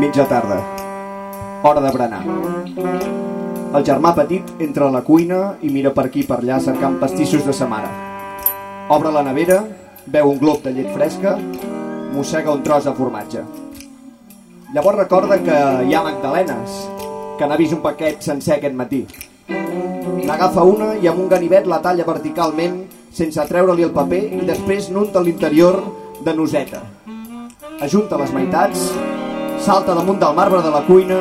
Mitja tarda. Hora de berenar. El germà petit entra a la cuina i mira per aquí per allà cercant pastissos de sa mare. Obre la nevera, veu un glob de llet fresca, mossega un tros de formatge. Llavors recorda que hi ha magdalenes, que n'ha vist un paquet sencer aquest matí. N'agafa una i amb un ganivet la talla verticalment sense treure-li el paper i després n'unta l'interior de noseta. Ajunta les meitats, salta damunt del marbre de la cuina,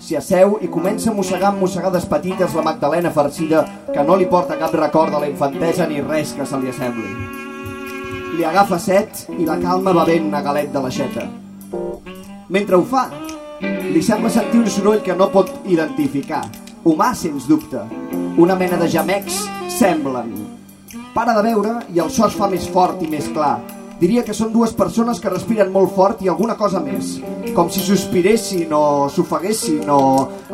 s'hi asseu i comença a mossegar amb mossegades petites la Magdalena farcida que no li porta cap record de la infantesa ni res que se li assembli. Li agafa set i la calma bevent una galet de l'aixeta. Mentre ho fa, li sembla sentir un soroll que no pot identificar. Humà, sens dubte. Una mena de gemecs semblen. Para de veure i el so es fa més fort i més clar. Diria que són dues persones que respiren molt fort i alguna cosa més. Com si sospiressin o s'ofeguessin o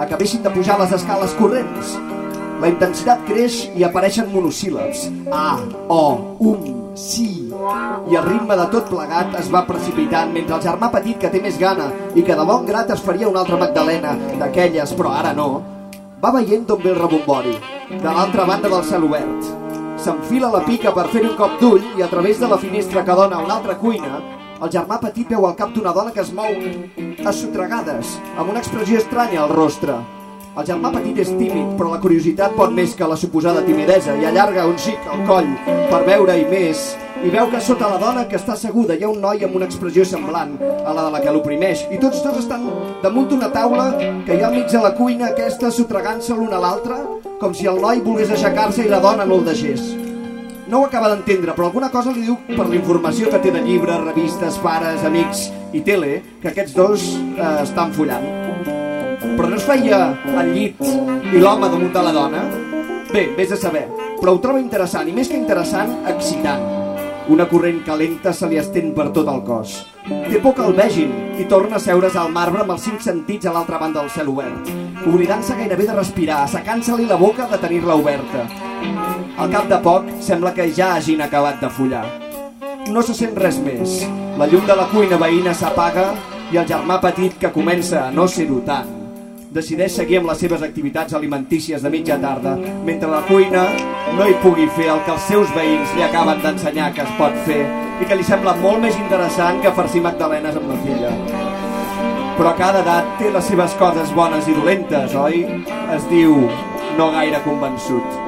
acabessin de pujar les escales corrents. La intensitat creix i apareixen monosíl·labs. A, O, Um, Sí. I el ritme de tot plegat es va precipitant mentre el germà petit que té més gana i que de bon grat es faria una altra Magdalena, d'aquelles, però ara no, va veient d'on ve el rebombori, de l'altra banda del cel obert. S'enfila la pica per fer un cop d'ull i a través de la finestra que dona a una altra cuina, el germà petit veu al cap d'una dona que es mou a sotregades, amb una expressió estranya al rostre. El germà petit és tímid, però la curiositat pot més que la suposada timidesa i allarga un xic al coll per veure-hi més i veu que sota la dona que està asseguda hi ha un noi amb una expressió semblant a la de la que l'oprimeix i tots dos estan damunt d'una taula que hi ha al mig de la cuina aquesta sotregant-se l'un a l'altre com si el noi volgués aixecar-se i la dona no el deixés. No ho acaba d'entendre, però alguna cosa li diu per la informació que té de llibres, revistes, pares, amics i tele, que aquests dos eh, estan follant. Però no es feia el llit i l'home damunt de la dona? Bé, vés a saber, però ho troba interessant, i més que interessant, excitant. Una corrent calenta se li estén per tot el cos. Té por que el vegin i torna a seure's al marbre amb els cinc sentits a l'altra banda del cel obert, oblidant-se gairebé de respirar, assecant-se-li la boca de tenir-la oberta. Al cap de poc, sembla que ja hagin acabat de follar. No se sent res més. La llum de la cuina veïna s'apaga i el germà petit, que comença a no ser-ho tant, decideix seguir amb les seves activitats alimentícies de mitja tarda, mentre la cuina no hi pugui fer el que els seus veïns li acaben d'ensenyar que es pot fer i que li sembla molt més interessant que farcir magdalenes amb la filla. Però cada edat té les seves coses bones i dolentes, oi? Es diu no gaire convençut.